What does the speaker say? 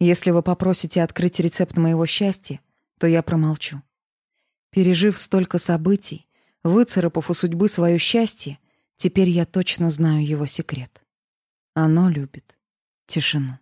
Если вы попросите открыть рецепт моего счастья, то я промолчу. Пережив столько событий, выцарапав у судьбы свое счастье, теперь я точно знаю его секрет. Оно любит тишину.